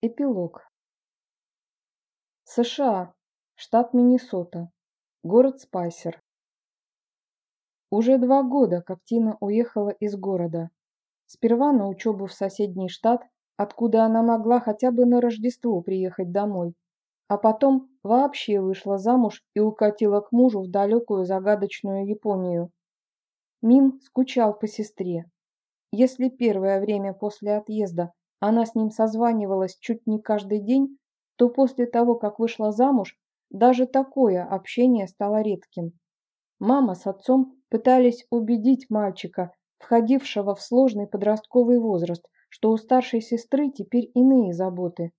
Эпилог. США. Штат Миннесота. Город Спайсер. Уже два года, как Тина уехала из города. Сперва на учебу в соседний штат, откуда она могла хотя бы на Рождество приехать домой, а потом вообще вышла замуж и укатила к мужу в далекую загадочную Японию. Мин скучал по сестре. Если первое время после отъезда она с ним созванивалась чуть не каждый день, то после того, как вышла замуж, даже такое общение стало редким. Мама с отцом пытались убедить мальчика, входившего в сложный подростковый возраст, что у старшей сестры теперь иные заботы.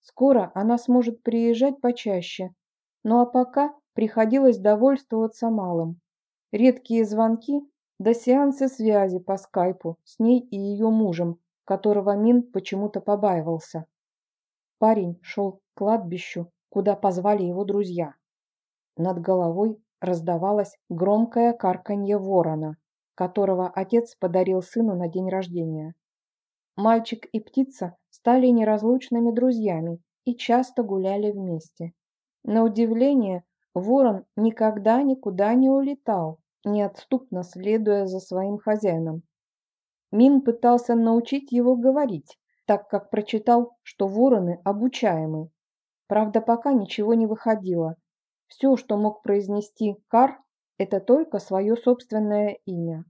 Скоро она сможет приезжать почаще, ну а пока приходилось довольствоваться малым. Редкие звонки да сеансы связи по скайпу с ней и ее мужем, которого Мин почему-то побаивался. Парень шел к кладбищу, куда позвали его друзья. Над головой раздавалось громкое карканье ворона, которого отец подарил сыну на день рождения. Мальчик и птица стали неразлучными друзьями и часто гуляли вместе. На удивление, ворон никогда никуда не улетал, неотступно следуя за своим хозяином. Мин пытался научить его говорить, так как прочитал, что вороны обучаемы. Правда, пока ничего не выходило. Все, что мог произнести Кар, это только свое собственное имя.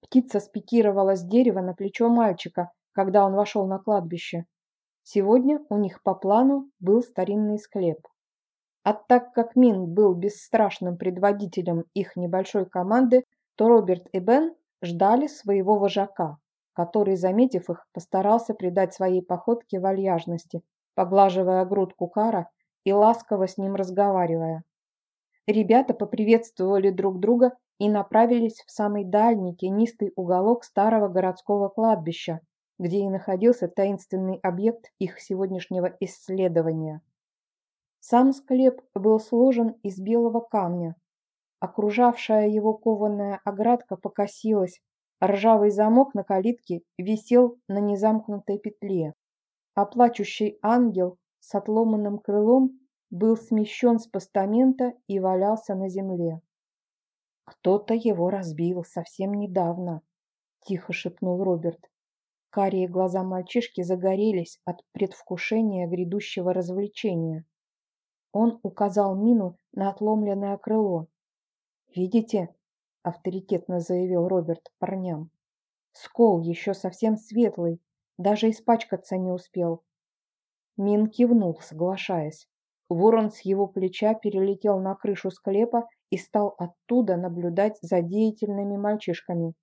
Птица спикировала с дерева на плечо мальчика, когда он вошел на кладбище. Сегодня у них по плану был старинный склеп. А так как Мин был бесстрашным предводителем их небольшой команды, то Роберт и Бен ждали своего вожака, который, заметив их, постарался придать своей походке вальяжности, поглаживая грудку Кара и ласково с ним разговаривая. Ребята поприветствовали друг друга и направились в самый дальний тенистый уголок старого городского кладбища, где и находился таинственный объект их сегодняшнего исследования. Сам склеп был сложен из белого камня, Окружавшая его кованая оградка покосилась, ржавый замок на калитке висел на незамкнутой петле, а плачущий ангел с отломанным крылом был смещен с постамента и валялся на земле. «Кто-то его разбил совсем недавно», — тихо шепнул Роберт. Карие глаза мальчишки загорелись от предвкушения грядущего развлечения. Он указал Мину на отломленное крыло. «Видите?» – авторитетно заявил Роберт парням. «Скол еще совсем светлый, даже испачкаться не успел». Мин кивнул, соглашаясь. Ворон с его плеча перелетел на крышу склепа и стал оттуда наблюдать за деятельными мальчишками.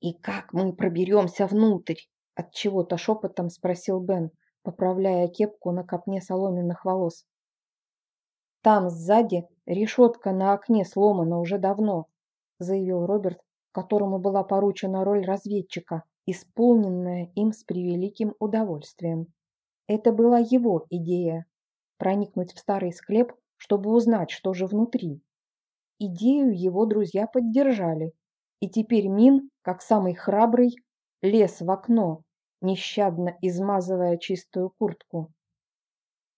«И как мы проберемся внутрь?» – от чего то шепотом спросил Бен, поправляя кепку на копне соломенных волос. Там сзади решетка на окне сломана уже давно, заявил Роберт, которому была поручена роль разведчика, исполненная им с превеликим удовольствием. Это была его идея – проникнуть в старый склеп, чтобы узнать, что же внутри. Идею его друзья поддержали, и теперь Мин, как самый храбрый, лез в окно, нещадно измазывая чистую куртку.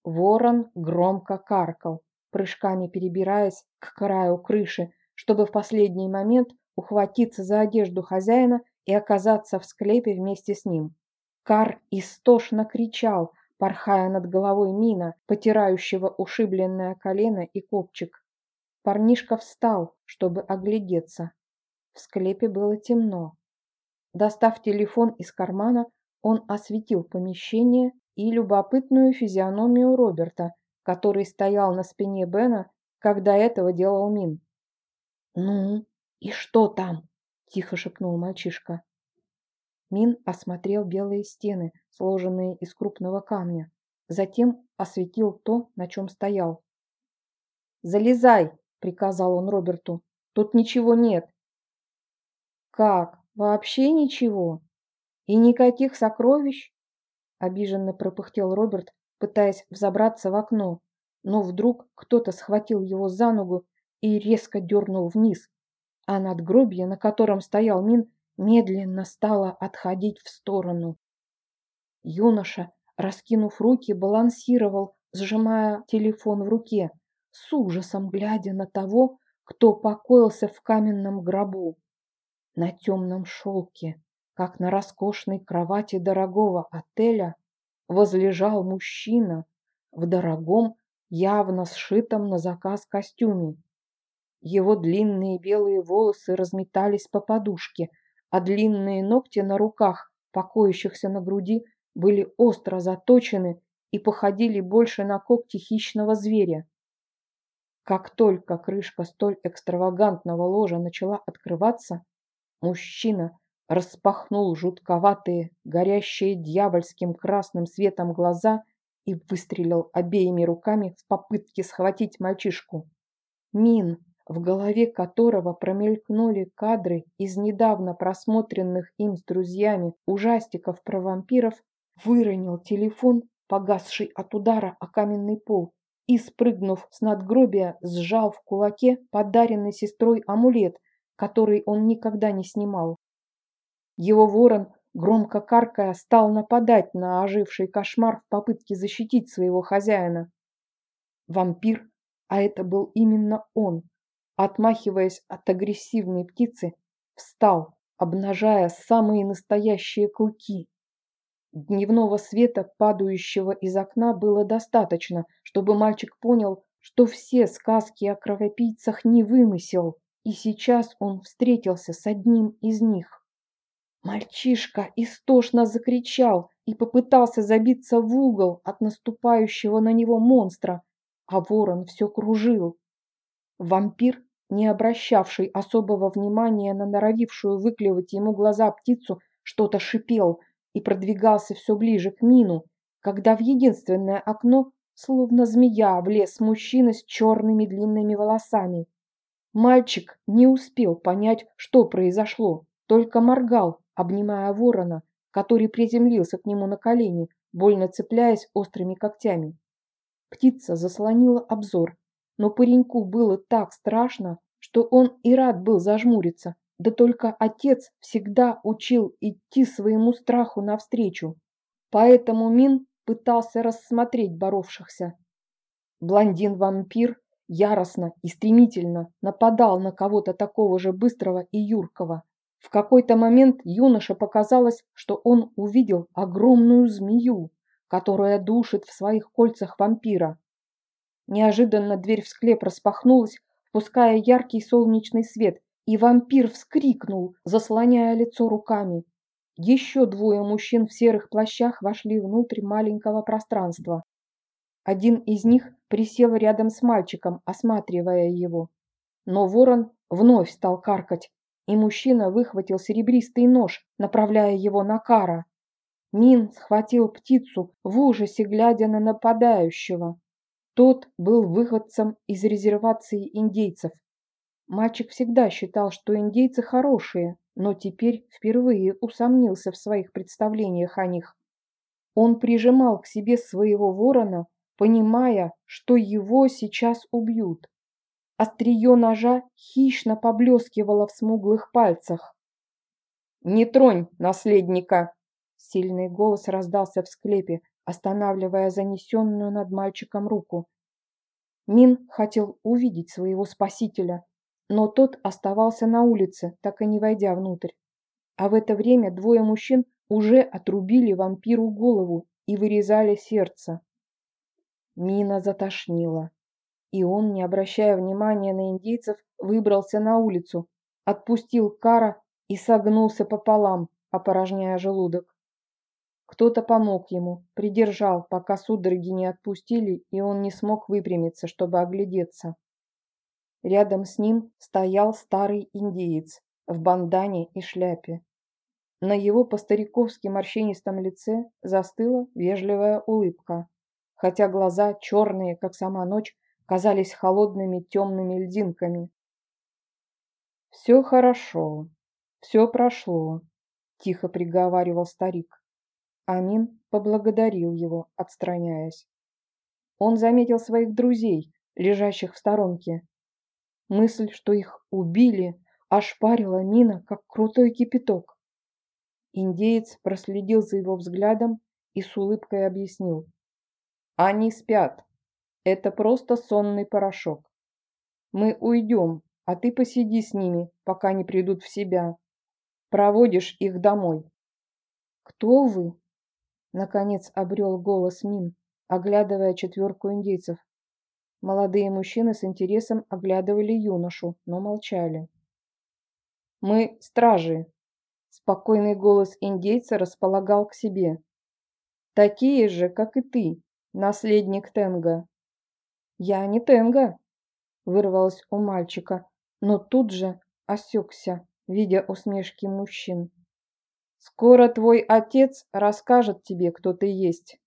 Ворон громко каркал, прыжками перебираясь к краю крыши, чтобы в последний момент ухватиться за одежду хозяина и оказаться в склепе вместе с ним. Кар истошно кричал, порхая над головой мина, потирающего ушибленное колено и копчик. Парнишка встал, чтобы оглядеться. В склепе было темно. Достав телефон из кармана, он осветил помещение и любопытную физиономию Роберта, который стоял на спине Бена, когда этого делал Мин. «Ну, и что там?» – тихо шепнул мальчишка. Мин осмотрел белые стены, сложенные из крупного камня, затем осветил то, на чем стоял. «Залезай!» – приказал он Роберту. «Тут ничего нет». «Как? Вообще ничего? И никаких сокровищ?» – обиженно пропыхтел Роберт, пытаясь взобраться в окно, но вдруг кто-то схватил его за ногу и резко дернул вниз, а надгробье, на котором стоял Мин, медленно стало отходить в сторону. Юноша раскинув руки, балансировал, сжимая телефон в руке, с ужасом глядя на того, кто покоился в каменном гробу. На темном шелке, как на роскошной кровати дорогого отеля, возлежал мужчина в дорогом, явно сшитом на заказ костюме. Его длинные белые волосы разметались по подушке, а длинные ногти на руках, покоящихся на груди, были остро заточены и походили больше на когти хищного зверя. Как только крышка столь экстравагантного ложа начала открываться, мужчина распахнул жутковатые, горящие дьявольским красным светом глаза и выстрелил обеими руками в попытке схватить мальчишку. Мин, в голове которого промелькнули кадры из недавно просмотренных им с друзьями ужастиков про вампиров, выронил телефон, погасший от удара о каменный пол, и, спрыгнув с надгробия, сжал в кулаке подаренный сестрой амулет, который он никогда не снимал. Его ворон, громко каркая, стал нападать на оживший кошмар в попытке защитить своего хозяина. Вампир, а это был именно он, отмахиваясь от агрессивной птицы, встал, обнажая самые настоящие клыки. Дневного света, падающего из окна, было достаточно, чтобы мальчик понял, что все сказки о кровопийцах не вымысел, и сейчас он встретился с одним из них. Мальчишка истошно закричал и попытался забиться в угол от наступающего на него монстра, а ворон все кружил. Вампир, не обращавший особого внимания на норовившую выклевать ему глаза птицу, что-то шипел – и продвигался все ближе к мину, когда в единственное окно, словно змея, влез мужчина с черными длинными волосами. Мальчик не успел понять, что произошло, только моргал, обнимая ворона, который приземлился к нему на колени, больно цепляясь острыми когтями. Птица заслонила обзор, но пареньку было так страшно, что он и рад был зажмуриться, да только отец всегда учил идти своему страху навстречу, поэтому Мин пытался рассмотреть боровшихся. Блондин-вампир яростно и стремительно нападал на кого-то такого же быстрого и юркого. В какой-то момент юноше показалось, что он увидел огромную змею, которая душит в своих кольцах вампира. Неожиданно дверь в склеп распахнулась, впуская яркий солнечный свет, и вампир вскрикнул, заслоняя лицо руками. Еще двое мужчин в серых плащах вошли внутрь маленького пространства. Один из них присел рядом с мальчиком, осматривая его. Но ворон вновь стал каркать, и мужчина выхватил серебристый нож, направляя его на Кара. Мин схватил птицу в ужасе, глядя на нападающего. Тот был выходцем из резервации индейцев. Мальчик всегда считал, что индейцы хорошие, но теперь впервые усомнился в своих представлениях о них. Он прижимал к себе своего ворона, понимая, что его сейчас убьют. Острие ножа хищно поблескивало в смуглых пальцах. «Не тронь наследника!» Сильный голос раздался в склепе, останавливая занесенную над мальчиком руку. Мин хотел увидеть своего спасителя, но тот оставался на улице, так и не войдя внутрь. А в это время двое мужчин уже отрубили вампиру голову и вырезали сердце. Мина затошнила, и он, не обращая внимания на индейцев, выбрался на улицу, отпустил кара и согнулся пополам, опорожняя желудок. Кто-то помог ему, придержал, пока судороги не отпустили, и он не смог выпрямиться, чтобы оглядеться. Рядом с ним стоял старый индеец в бандане и шляпе. На его по-стариковски морщинистом лице застыла вежливая улыбка, хотя глаза, черные, как сама ночь, казались холодными темными льдинками. «Все хорошо, все прошло», – тихо приговаривал старик. Амин поблагодарил его, отстраняясь. Он заметил своих друзей, лежащих в сторонке, Мысль, что их убили, ошпарила Мина, как крутой кипяток. Индеец проследил за его взглядом и с улыбкой объяснил. Они спят. Это просто сонный порошок. Мы уйдем, а ты посиди с ними, пока не придут в себя. Проводишь их домой. Кто вы? Наконец обрел голос Мин, оглядывая четверку индейцев. Молодые мужчины с интересом оглядывали юношу, но молчали. «Мы стражи», — спокойный голос индейца располагал к себе. «Такие же, как и ты, наследник Тенга». «Я не Тенга», — вырвалось у мальчика, но тут же осекся, видя усмешки мужчин. «Скоро твой отец расскажет тебе, кто ты есть.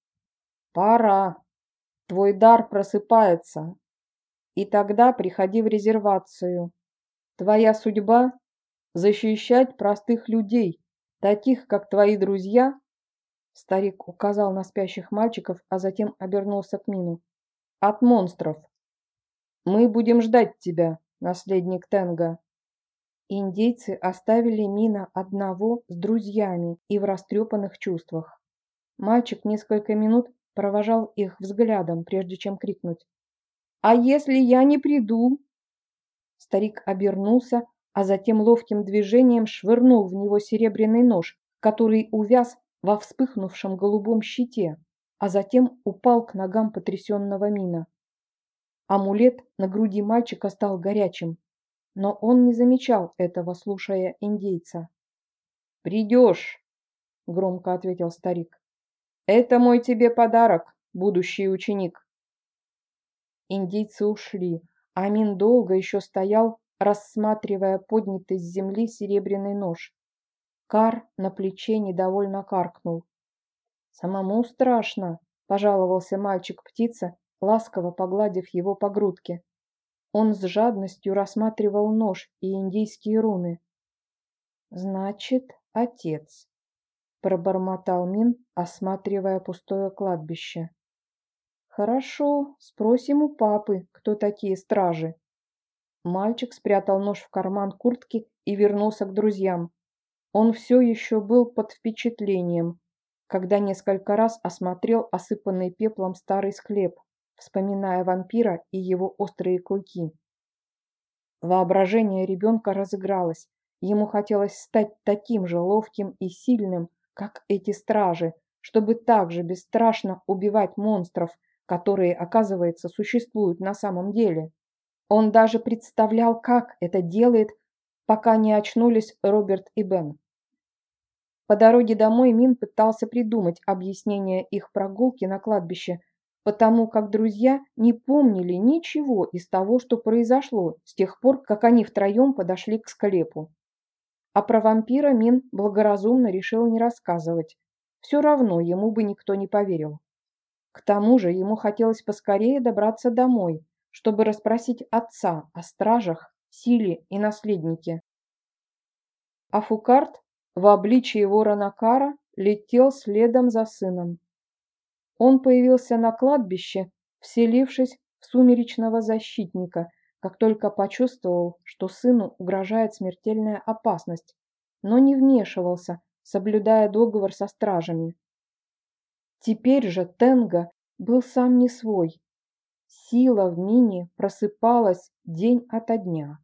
Пора. Твой дар просыпается. И тогда приходи в резервацию. Твоя судьба – защищать простых людей, таких, как твои друзья. Старик указал на спящих мальчиков, а затем обернулся к Мину. От монстров. Мы будем ждать тебя, наследник Тенга. Индейцы оставили Мина одного с друзьями и в растрепанных чувствах. Мальчик несколько минут провожал их взглядом, прежде чем крикнуть. «А если я не приду?» Старик обернулся, а затем ловким движением швырнул в него серебряный нож, который увяз во вспыхнувшем голубом щите, а затем упал к ногам потрясенного Мина. Амулет на груди мальчика стал горячим, но он не замечал этого, слушая индейца. «Придешь!» — громко ответил старик. «Это мой тебе подарок, будущий ученик!» Индейцы ушли, а Мин долго еще стоял, рассматривая поднятый с земли серебряный нож. Кар на плече недовольно каркнул. «Самому страшно», — пожаловался мальчик-птица, ласково погладив его по грудке. Он с жадностью рассматривал нож и индийские руны. «Значит, отец», — пробормотал Мин, осматривая пустое кладбище. «Хорошо, спросим у папы, кто такие стражи». Мальчик спрятал нож в карман куртки и вернулся к друзьям. Он все еще был под впечатлением, когда несколько раз осмотрел осыпанный пеплом старый склеп вспоминая вампира и его острые клыки. Воображение ребенка разыгралось. Ему хотелось стать таким же ловким и сильным, как эти стражи, чтобы так же бесстрашно убивать монстров, которые, оказывается, существуют на самом деле. Он даже представлял, как это делает, пока не очнулись Роберт и Бен. По дороге домой Мин пытался придумать объяснение их прогулки на кладбище, потому как друзья не помнили ничего из того, что произошло с тех пор, как они втроем подошли к склепу. А про вампира Мин благоразумно решил не рассказывать. Все равно ему бы никто не поверил. К тому же ему хотелось поскорее добраться домой, чтобы расспросить отца о стражах, силе и наследнике. А Фукарт в обличии ворона Кара летел следом за сыном. Он появился на кладбище, вселившись в сумеречного защитника, как только почувствовал, что сыну угрожает смертельная опасность, но не вмешивался, соблюдая договор со стражами. Теперь же Тенга был сам не свой. Сила в Мине просыпалась день ото дня.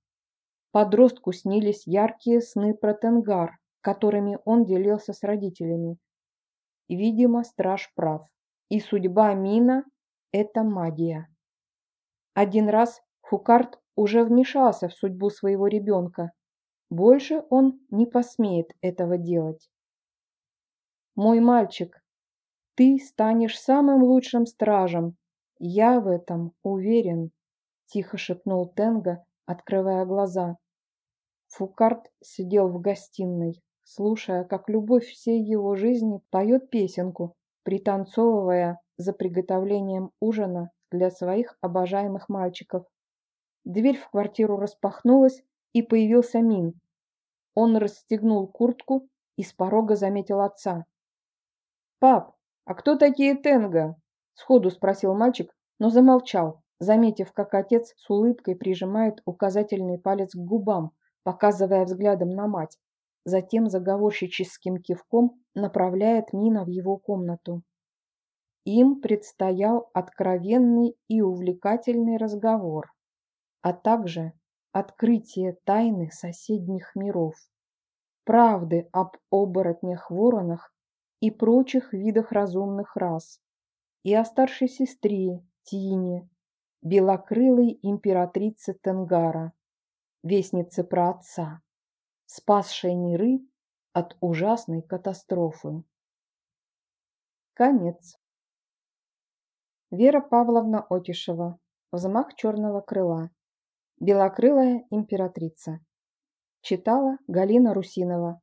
Подростку снились яркие сны про Тенгар, которыми он делился с родителями. Видимо, страж прав. И судьба Мина – это магия. Один раз Фукарт уже вмешался в судьбу своего ребенка. Больше он не посмеет этого делать. «Мой мальчик, ты станешь самым лучшим стражем. Я в этом уверен», – тихо шепнул Тенга, открывая глаза. Фукарт сидел в гостиной, слушая, как любовь всей его жизни поет песенку, пританцовывая за приготовлением ужина для своих обожаемых мальчиков. Дверь в квартиру распахнулась, и появился Мин. Он расстегнул куртку и с порога заметил отца. «Пап, а кто такие Тенга?» – сходу спросил мальчик, но замолчал, заметив, как отец с улыбкой прижимает указательный палец к губам, показывая взглядом на мать. Затем заговорщическим кивком направляет Мина в его комнату. Им предстоял откровенный и увлекательный разговор, а также открытие тайны соседних миров, правды об оборотнях-воронах и прочих видах разумных рас, и о старшей сестре Тине, белокрылой императрице Тенгара, вестнице про спасшей миры от ужасной катастрофы. Конец. Вера Павловна Отишева. Взмах черного крыла. Белокрылая императрица. Читала Галина Русинова.